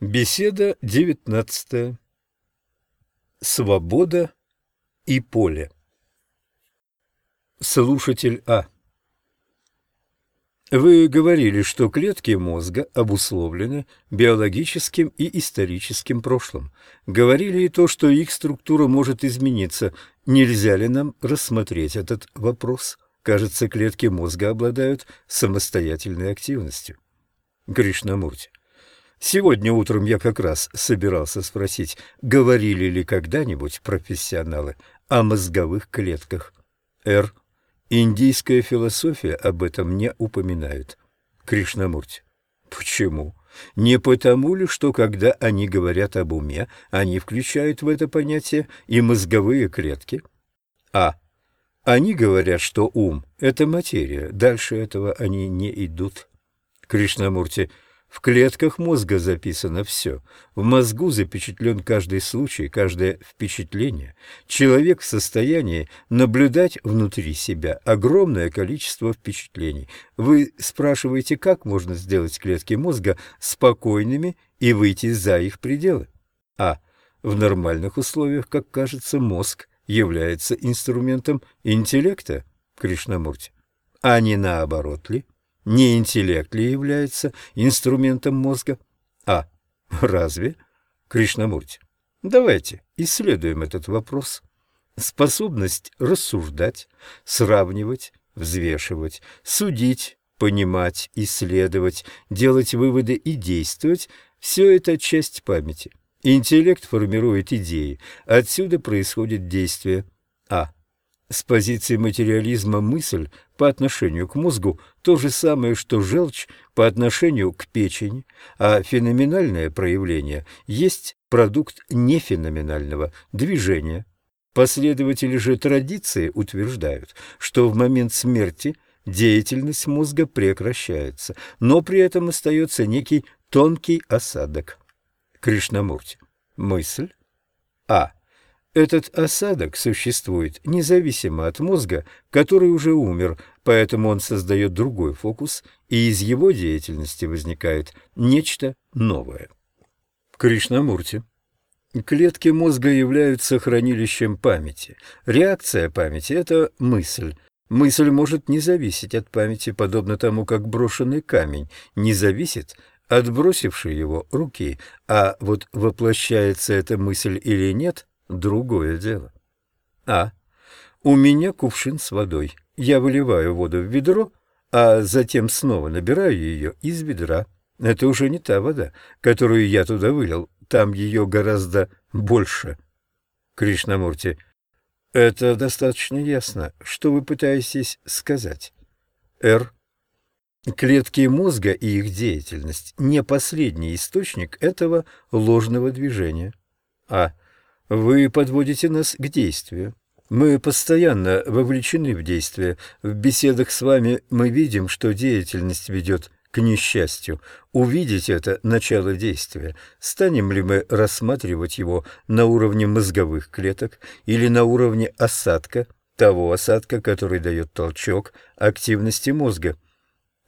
Беседа девятнадцатая. Свобода и поле. Слушатель А. Вы говорили, что клетки мозга обусловлены биологическим и историческим прошлым. Говорили и то, что их структура может измениться. Нельзя ли нам рассмотреть этот вопрос? Кажется, клетки мозга обладают самостоятельной активностью. Кришнамурти. Сегодня утром я как раз собирался спросить, говорили ли когда-нибудь профессионалы о мозговых клетках. Р. Индийская философия об этом не упоминает. Кришнамурти. Почему? Не потому ли, что когда они говорят об уме, они включают в это понятие и мозговые клетки? А. Они говорят, что ум – это материя, дальше этого они не идут. Кришнамурти – в клетках мозга записано все. В мозгу запечатлен каждый случай, каждое впечатление. Человек в состоянии наблюдать внутри себя огромное количество впечатлений. Вы спрашиваете, как можно сделать клетки мозга спокойными и выйти за их пределы? А. В нормальных условиях, как кажется, мозг является инструментом интеллекта, Кришнамурти. А не наоборот ли? Не интеллект ли является инструментом мозга? А. Разве? Кришнамурти. Давайте исследуем этот вопрос. Способность рассуждать, сравнивать, взвешивать, судить, понимать, исследовать, делать выводы и действовать – все это часть памяти. Интеллект формирует идеи, отсюда происходит действие. А. С позиции материализма мысль по отношению к мозгу то же самое, что желчь по отношению к печени, а феноменальное проявление есть продукт нефеноменального движения. Последователи же традиции утверждают, что в момент смерти деятельность мозга прекращается, но при этом остается некий тонкий осадок. Кришнамурти. Мысль. А. Этот осадок существует независимо от мозга, который уже умер, поэтому он создает другой фокус, и из его деятельности возникает нечто новое. Кришнамурти. Клетки мозга являются хранилищем памяти. Реакция памяти – это мысль. Мысль может не зависеть от памяти, подобно тому, как брошенный камень не зависит от бросившей его руки, а вот воплощается эта мысль или нет – другое дело. А. У меня кувшин с водой. Я выливаю воду в ведро, а затем снова набираю ее из ведра. Это уже не та вода, которую я туда вылил. Там ее гораздо больше. Кришнамурти. Это достаточно ясно. Что вы пытаетесь сказать? Р. Клетки мозга и их деятельность не последний источник этого ложного движения. А. Вы подводите нас к действию. Мы постоянно вовлечены в действие. В беседах с вами мы видим, что деятельность ведет к несчастью. Увидеть это начало действия. Станем ли мы рассматривать его на уровне мозговых клеток или на уровне осадка, того осадка, который дает толчок активности мозга?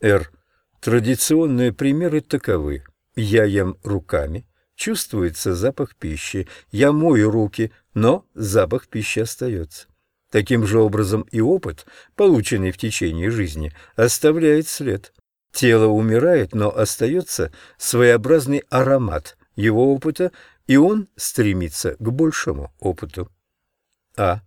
Р. Традиционные примеры таковы. Я ем руками, Чувствуется запах пищи. Я мою руки, но запах пищи остается. Таким же образом и опыт, полученный в течение жизни, оставляет след. Тело умирает, но остается своеобразный аромат его опыта, и он стремится к большему опыту. А.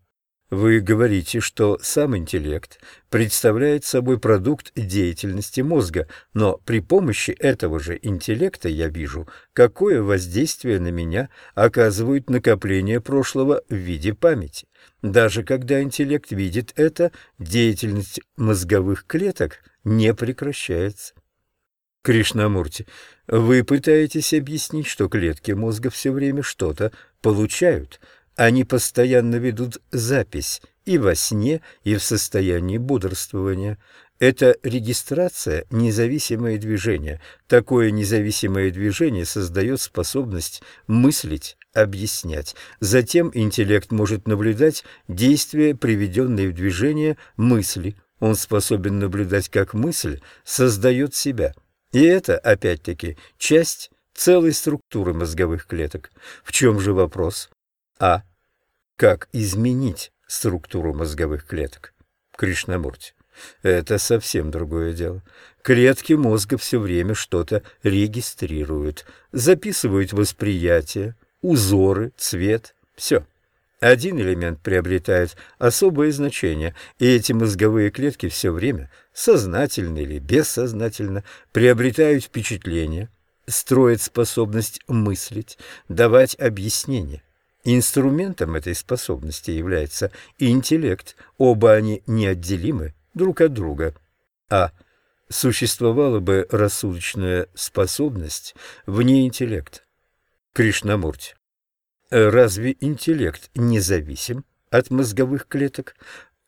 Вы говорите, что сам интеллект представляет собой продукт деятельности мозга, но при помощи этого же интеллекта я вижу, какое воздействие на меня оказывают накопления прошлого в виде памяти. Даже когда интеллект видит это, деятельность мозговых клеток не прекращается. Кришнамурти, вы пытаетесь объяснить, что клетки мозга все время что-то получают – они постоянно ведут запись и во сне, и в состоянии бодрствования. Это регистрация – независимое движение. Такое независимое движение создает способность мыслить, объяснять. Затем интеллект может наблюдать действия, приведенные в движение мысли. Он способен наблюдать, как мысль создает себя. И это, опять-таки, часть целой структуры мозговых клеток. В чем же вопрос? А. Как изменить структуру мозговых клеток? Кришнамурти. Это совсем другое дело. Клетки мозга все время что-то регистрируют, записывают восприятие, узоры, цвет, все. Один элемент приобретает особое значение, и эти мозговые клетки все время, сознательно или бессознательно, приобретают впечатление, строят способность мыслить, давать объяснения. Инструментом этой способности является интеллект, оба они неотделимы друг от друга. А существовала бы рассудочная способность вне интеллекта. Кришнамурти. Разве интеллект независим от мозговых клеток?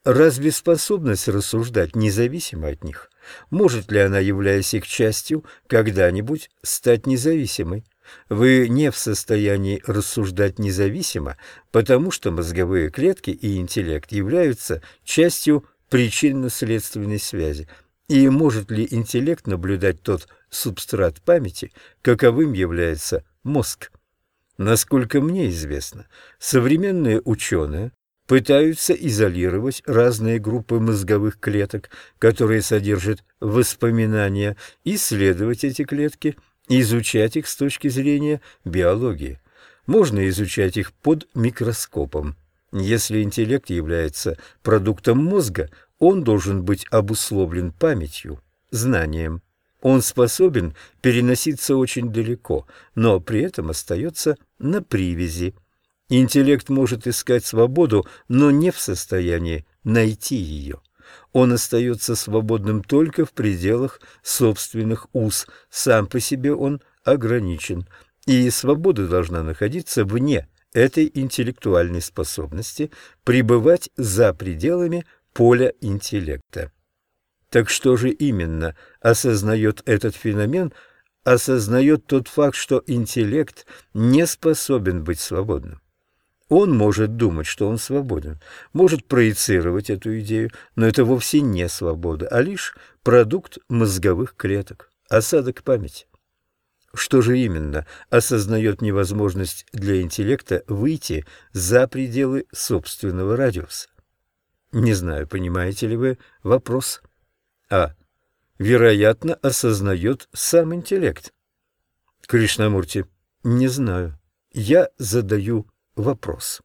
Разве способность рассуждать независима от них? Может ли она, являясь их частью, когда-нибудь стать независимой? Вы не в состоянии рассуждать независимо, потому что мозговые клетки и интеллект являются частью причинно-следственной связи. И может ли интеллект наблюдать тот субстрат памяти, каковым является мозг? Насколько мне известно, современные ученые пытаются изолировать разные группы мозговых клеток, которые содержат воспоминания, исследовать эти клетки, изучать их с точки зрения биологии. Можно изучать их под микроскопом. Если интеллект является продуктом мозга, он должен быть обусловлен памятью, знанием. Он способен переноситься очень далеко, но при этом остается на привязи. Интеллект может искать свободу, но не в состоянии найти ее. Он остается свободным только в пределах собственных уз, сам по себе он ограничен, и свобода должна находиться вне этой интеллектуальной способности пребывать за пределами поля интеллекта. Так что же именно осознает этот феномен? Осознает тот факт, что интеллект не способен быть свободным. Он может думать, что он свободен, может проецировать эту идею, но это вовсе не свобода, а лишь продукт мозговых клеток, осадок памяти. Что же именно осознает невозможность для интеллекта выйти за пределы собственного радиуса? Не знаю, понимаете ли вы вопрос. А. Вероятно, осознает сам интеллект. Кришнамурти. Не знаю. Я задаю вопрос.